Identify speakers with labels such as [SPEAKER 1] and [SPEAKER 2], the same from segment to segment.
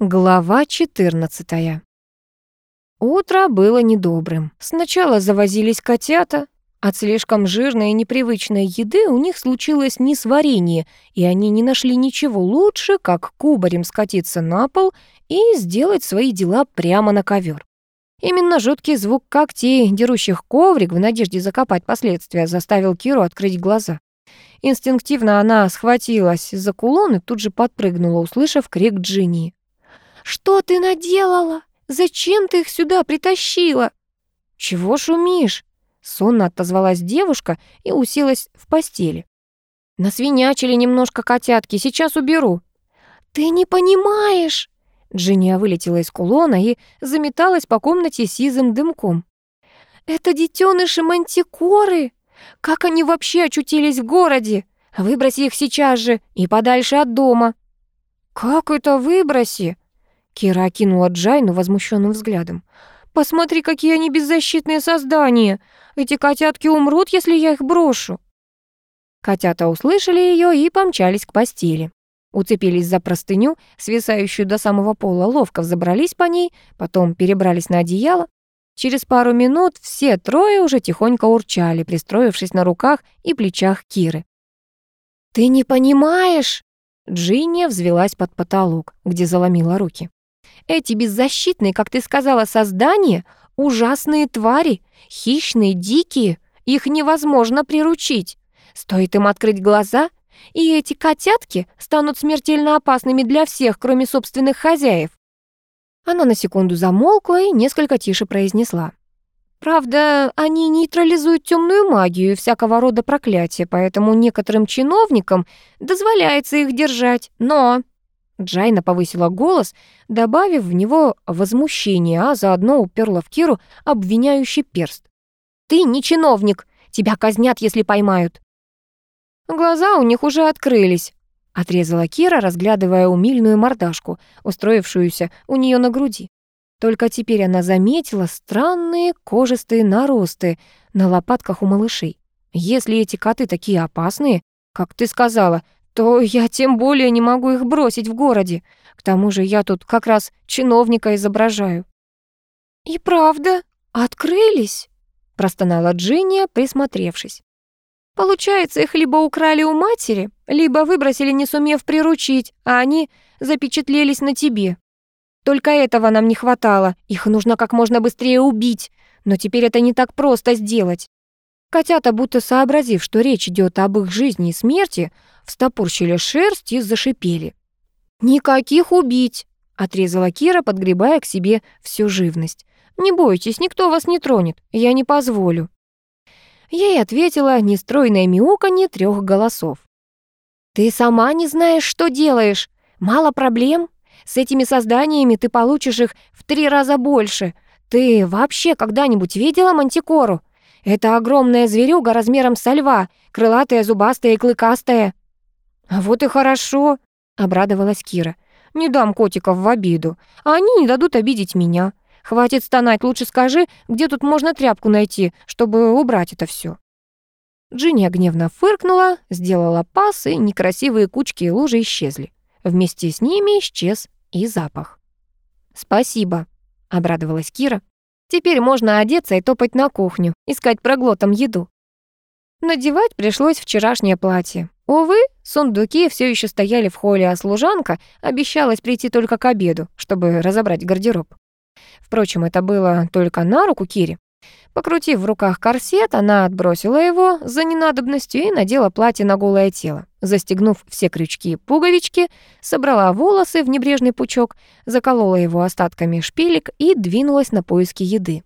[SPEAKER 1] Глава 14. Утро было недобрым. Сначала завозились котята. От слишком жирной и непривычной еды у них случилось несварение, и они не нашли ничего лучше, как кубарем скатиться на пол и сделать свои дела прямо на ковер. Именно жуткий звук когтей, дерущих коврик в надежде закопать последствия, заставил Киру открыть глаза. Инстинктивно она схватилась за кулон и тут же подпрыгнула, услышав крик Джинни. «Что ты наделала? Зачем ты их сюда притащила?» «Чего шумишь?» Сонно отозвалась девушка и уселась в постели. «Насвинячили немножко котятки, сейчас уберу». «Ты не понимаешь!» Джинния вылетела из кулона и заметалась по комнате сизым дымком. «Это детеныши мантикоры! Как они вообще очутились в городе? Выброси их сейчас же и подальше от дома». «Как это выброси?» Кира окинула Джайну возмущенным взглядом. «Посмотри, какие они беззащитные создания! Эти котятки умрут, если я их брошу!» Котята услышали ее и помчались к постели. Уцепились за простыню, свисающую до самого пола, ловко взобрались по ней, потом перебрались на одеяло. Через пару минут все трое уже тихонько урчали, пристроившись на руках и плечах Киры. «Ты не понимаешь!» Джинни взвелась под потолок, где заломила руки. Эти беззащитные, как ты сказала, создания — ужасные твари, хищные, дикие. Их невозможно приручить. Стоит им открыть глаза, и эти котятки станут смертельно опасными для всех, кроме собственных хозяев. Она на секунду замолкла и несколько тише произнесла. Правда, они нейтрализуют темную магию и всякого рода проклятия, поэтому некоторым чиновникам дозволяется их держать. Но Джайна повысила голос, добавив в него возмущение, а заодно уперла в Киру обвиняющий перст. «Ты не чиновник! Тебя казнят, если поймают!» Глаза у них уже открылись, отрезала Кира, разглядывая умильную мордашку, устроившуюся у нее на груди. Только теперь она заметила странные кожистые наросты на лопатках у малышей. Если эти коты такие опасные, как ты сказала, то я тем более не могу их бросить в городе. К тому же я тут как раз чиновника изображаю». «И правда, открылись?» — простонала Джинния, присмотревшись. «Получается, их либо украли у матери, либо выбросили, не сумев приручить, а они запечатлелись на тебе. Только этого нам не хватало, их нужно как можно быстрее убить, но теперь это не так просто сделать». Котята, будто сообразив, что речь идет об их жизни и смерти, встопорщили шерсть и зашипели. «Никаких убить!» — отрезала Кира, подгребая к себе всю живность. «Не бойтесь, никто вас не тронет, я не позволю». Ей ответила нестройное мяуканье трех голосов. «Ты сама не знаешь, что делаешь. Мало проблем. С этими созданиями ты получишь их в три раза больше. Ты вообще когда-нибудь видела мантикору? Это огромная зверюга размером со льва, крылатая, зубастая и клыкастая. «А вот и хорошо», — обрадовалась Кира. «Не дам котиков в обиду, а они не дадут обидеть меня. Хватит стонать, лучше скажи, где тут можно тряпку найти, чтобы убрать это все. Джинни гневно фыркнула, сделала пас, и некрасивые кучки и лужи исчезли. Вместе с ними исчез и запах. «Спасибо», — обрадовалась Кира. «Теперь можно одеться и топать на кухню, искать проглотом еду». Надевать пришлось вчерашнее платье. Увы, сундуки все еще стояли в холле, а служанка обещалась прийти только к обеду, чтобы разобрать гардероб. Впрочем, это было только на руку Кире. Покрутив в руках корсет, она отбросила его за ненадобностью и надела платье на голое тело. Застегнув все крючки и пуговички, собрала волосы в небрежный пучок, заколола его остатками шпилек и двинулась на поиски еды.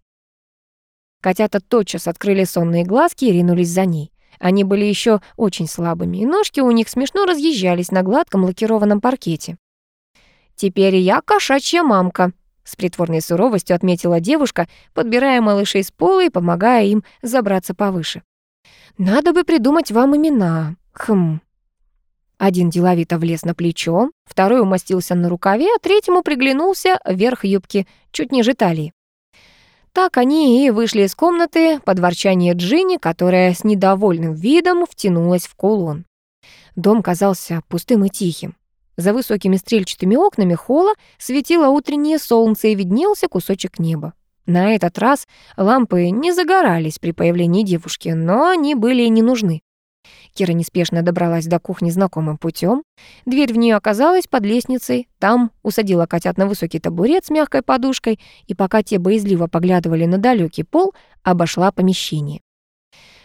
[SPEAKER 1] Котята тотчас открыли сонные глазки и ринулись за ней. Они были еще очень слабыми, и ножки у них смешно разъезжались на гладком лакированном паркете. «Теперь я кошачья мамка», — с притворной суровостью отметила девушка, подбирая малышей с пола и помогая им забраться повыше. «Надо бы придумать вам имена. Хм». Один деловито влез на плечо, второй умостился на рукаве, а третьему приглянулся верх юбки, чуть ниже талии. Так они и вышли из комнаты под ворчание Джинни, которая с недовольным видом втянулась в кулон. Дом казался пустым и тихим. За высокими стрельчатыми окнами холла светило утреннее солнце и виднелся кусочек неба. На этот раз лампы не загорались при появлении девушки, но они были не нужны. Кира неспешно добралась до кухни знакомым путем. Дверь в нее оказалась под лестницей. Там усадила котят на высокий табурет с мягкой подушкой, и пока те боязливо поглядывали на далекий пол, обошла помещение.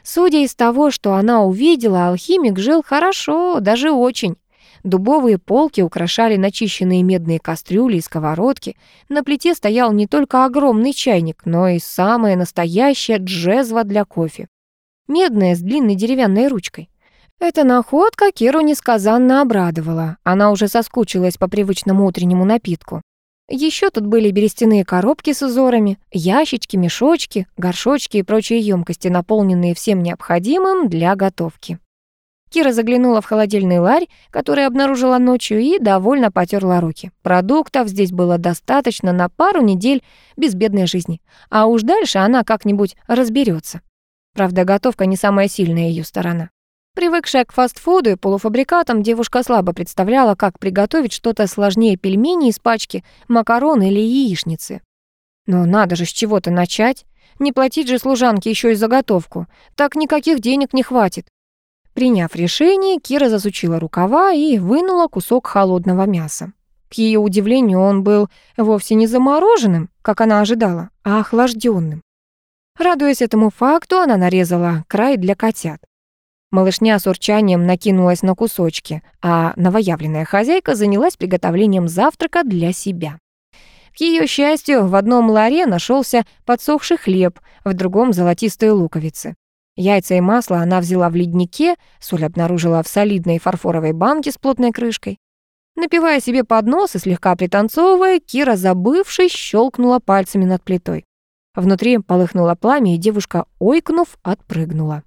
[SPEAKER 1] Судя из того, что она увидела, алхимик жил хорошо, даже очень. Дубовые полки украшали начищенные медные кастрюли и сковородки. На плите стоял не только огромный чайник, но и самая настоящая джезва для кофе. Медная с длинной деревянной ручкой. Эта находка Киру несказанно обрадовала. Она уже соскучилась по привычному утреннему напитку. Еще тут были берестяные коробки с узорами, ящички, мешочки, горшочки и прочие емкости, наполненные всем необходимым для готовки. Кира заглянула в холодильный ларь, который обнаружила ночью, и довольно потерла руки. Продуктов здесь было достаточно на пару недель безбедной жизни. А уж дальше она как-нибудь разберется. Правда, готовка не самая сильная ее сторона. Привыкшая к фастфуду и полуфабрикатам, девушка слабо представляла, как приготовить что-то сложнее пельменей из пачки, макарон или яичницы. Но надо же с чего-то начать. Не платить же служанке еще и заготовку. Так никаких денег не хватит. Приняв решение, Кира засучила рукава и вынула кусок холодного мяса. К ее удивлению, он был вовсе не замороженным, как она ожидала, а охлажденным. Радуясь этому факту, она нарезала край для котят. Малышня с урчанием накинулась на кусочки, а новоявленная хозяйка занялась приготовлением завтрака для себя. К ее счастью, в одном ларе нашелся подсохший хлеб, в другом — золотистые луковицы. Яйца и масло она взяла в леднике, соль обнаружила в солидной фарфоровой банке с плотной крышкой. Напивая себе под нос и слегка пританцовывая, Кира, забывшись, щелкнула пальцами над плитой. Внутри полыхнуло пламя, и девушка, ойкнув, отпрыгнула.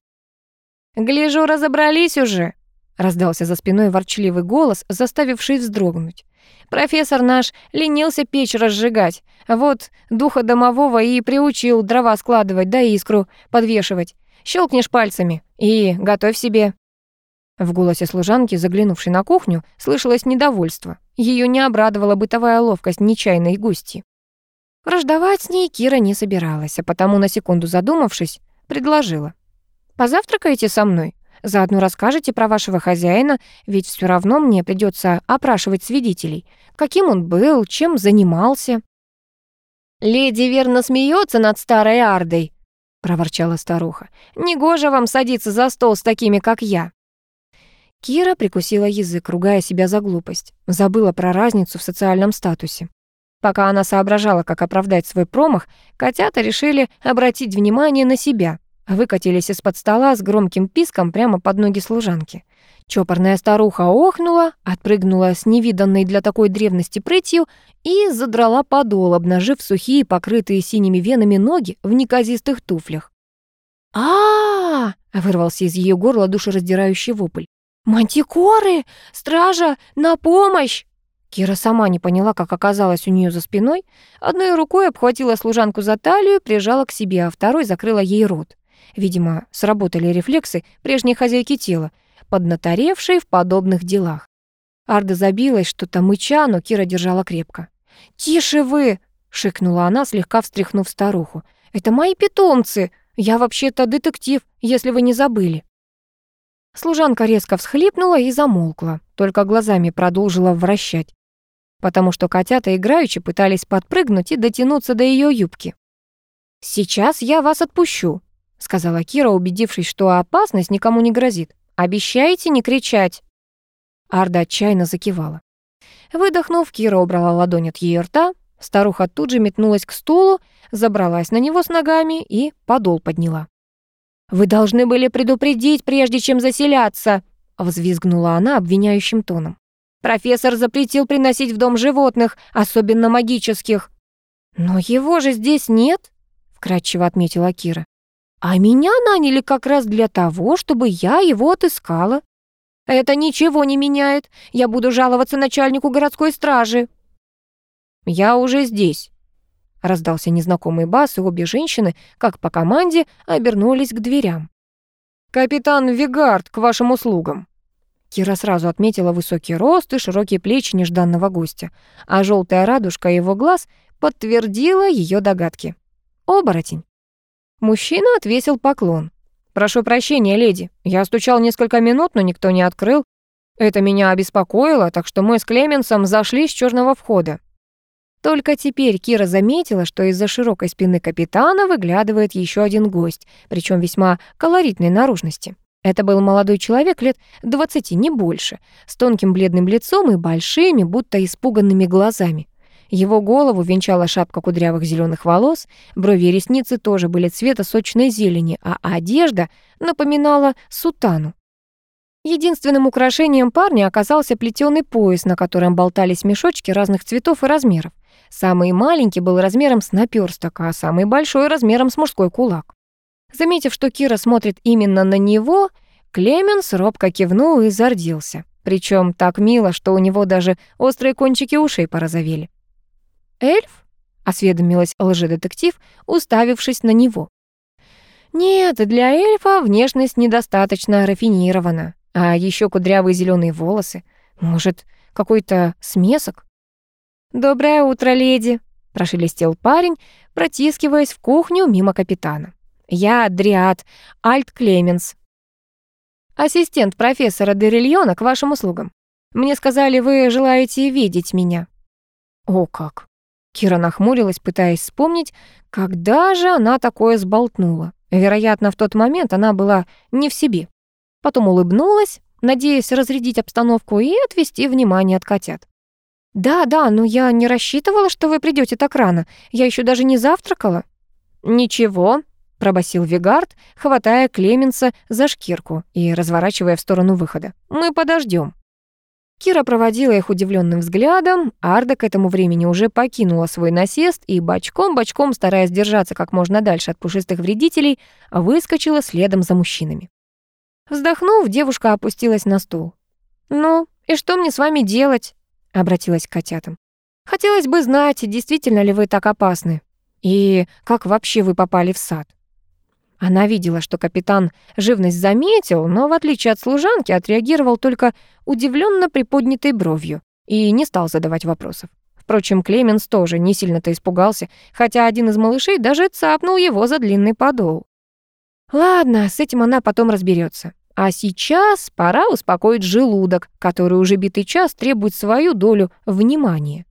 [SPEAKER 1] «Гляжу, разобрались уже», — раздался за спиной ворчливый голос, заставивший вздрогнуть. «Профессор наш ленился печь разжигать. Вот духа домового и приучил дрова складывать да искру подвешивать. Щелкнешь пальцами и готовь себе». В голосе служанки, заглянувшей на кухню, слышалось недовольство. Ее не обрадовала бытовая ловкость нечаянной гости. Враждовать с ней Кира не собиралась, а потому, на секунду задумавшись, предложила. Позавтракаете со мной? Заодно расскажете про вашего хозяина, ведь все равно мне придется опрашивать свидетелей. Каким он был, чем занимался?» «Леди верно смеется над старой Ардой», — проворчала старуха. «Негоже вам садиться за стол с такими, как я». Кира прикусила язык, ругая себя за глупость. Забыла про разницу в социальном статусе. Пока она соображала, как оправдать свой промах, котята решили обратить внимание на себя выкатились из-под стола с громким писком прямо под ноги служанки. Чопорная старуха охнула, отпрыгнула с невиданной для такой древности прытью и задрала подол, обнажив сухие, покрытые синими венами ноги в неказистых туфлях. а, -а, -а вырвался из ее горла душераздирающий вопль. «Мантикоры! Стража! На помощь!» Кира сама не поняла, как оказалась у нее за спиной. Одной рукой обхватила служанку за талию, прижала к себе, а второй закрыла ей рот. Видимо, сработали рефлексы прежней хозяйки тела, поднаторевшей в подобных делах. Арда забилась, что-то мыча, но Кира держала крепко. «Тише вы!» — шикнула она, слегка встряхнув старуху. «Это мои питомцы! Я вообще-то детектив, если вы не забыли!» Служанка резко всхлипнула и замолкла, только глазами продолжила вращать, потому что котята играючи пытались подпрыгнуть и дотянуться до ее юбки. «Сейчас я вас отпущу», — сказала Кира, убедившись, что опасность никому не грозит. «Обещайте не кричать!» Арда отчаянно закивала. Выдохнув, Кира убрала ладонь от ее рта. Старуха тут же метнулась к стулу, забралась на него с ногами и подол подняла. «Вы должны были предупредить, прежде чем заселяться!» — взвизгнула она обвиняющим тоном. «Профессор запретил приносить в дом животных, особенно магических». «Но его же здесь нет!» — вкратчиво отметила Кира. А меня наняли как раз для того, чтобы я его отыскала. Это ничего не меняет. Я буду жаловаться начальнику городской стражи. Я уже здесь. Раздался незнакомый бас, и обе женщины, как по команде, обернулись к дверям. «Капитан Вигард, к вашим услугам». Кира сразу отметила высокий рост и широкие плечи нежданного гостя, а желтая радужка его глаз подтвердила ее догадки. Оборотень. Мужчина отвесил поклон. «Прошу прощения, леди. Я стучал несколько минут, но никто не открыл. Это меня обеспокоило, так что мы с Клеменсом зашли с черного входа». Только теперь Кира заметила, что из-за широкой спины капитана выглядывает еще один гость, причем весьма колоритной наружности. Это был молодой человек лет двадцати, не больше, с тонким бледным лицом и большими, будто испуганными глазами. Его голову венчала шапка кудрявых зеленых волос, брови и ресницы тоже были цвета сочной зелени, а одежда напоминала сутану. Единственным украшением парня оказался плетёный пояс, на котором болтались мешочки разных цветов и размеров. Самый маленький был размером с наперсток, а самый большой размером с мужской кулак. Заметив, что Кира смотрит именно на него, Клеменс робко кивнул и зардился. Причем так мило, что у него даже острые кончики ушей порозовели. «Эльф?» — осведомилась лжедетектив, уставившись на него. «Нет, для эльфа внешность недостаточно рафинирована, а еще кудрявые зеленые волосы. Может, какой-то смесок?» «Доброе утро, леди!» — прошелестел парень, протискиваясь в кухню мимо капитана. Я Дриад Альт Клеменс. Ассистент профессора Дерильона к вашим услугам. Мне сказали, вы желаете видеть меня. О как! Кира нахмурилась, пытаясь вспомнить, когда же она такое сболтнула. Вероятно, в тот момент она была не в себе. Потом улыбнулась, надеясь разрядить обстановку и отвести внимание от котят. «Да, да, но я не рассчитывала, что вы придете так рано. Я еще даже не завтракала». «Ничего, — пробасил Вигард, хватая Клеменса за шкирку и разворачивая в сторону выхода. «Мы подождем. Кира проводила их удивленным взглядом, Арда к этому времени уже покинула свой насест и бочком-бочком, стараясь держаться как можно дальше от пушистых вредителей, выскочила следом за мужчинами. Вздохнув, девушка опустилась на стул. «Ну, и что мне с вами делать?» — обратилась к котятам. «Хотелось бы знать, действительно ли вы так опасны, и как вообще вы попали в сад?» Она видела, что капитан живность заметил, но, в отличие от служанки, отреагировал только удивленно приподнятой бровью и не стал задавать вопросов. Впрочем, Клеменс тоже не сильно-то испугался, хотя один из малышей даже цапнул его за длинный подол. Ладно, с этим она потом разберется. А сейчас пора успокоить желудок, который уже битый час требует свою долю внимания.